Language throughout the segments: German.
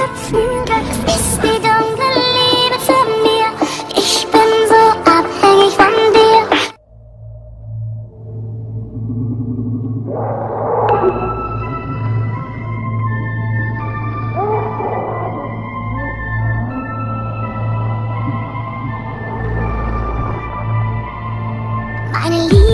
Schöpfende ist die dunkle Liebe zu mir. Ich bin so abhängig von dir. Meine Liebe.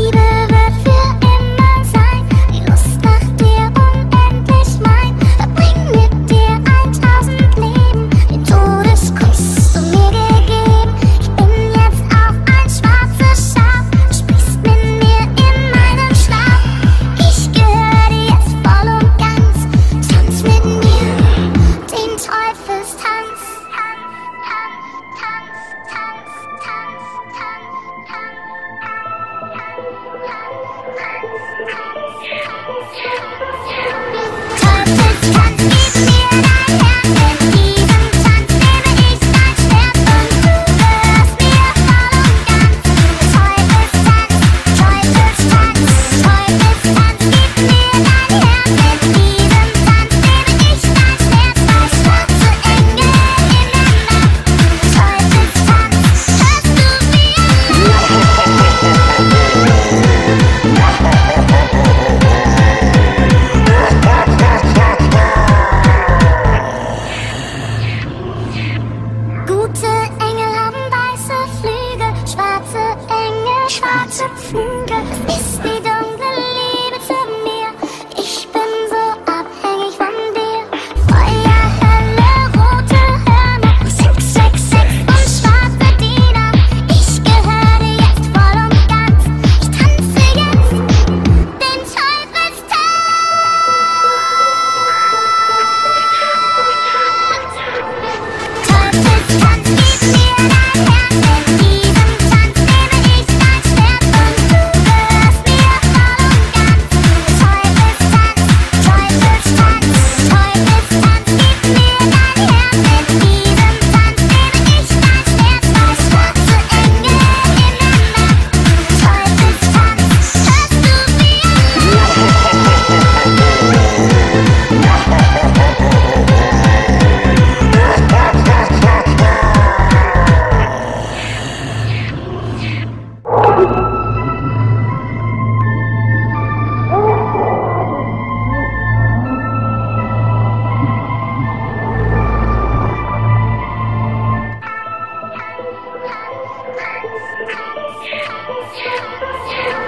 Yeah. Fancy. 啊。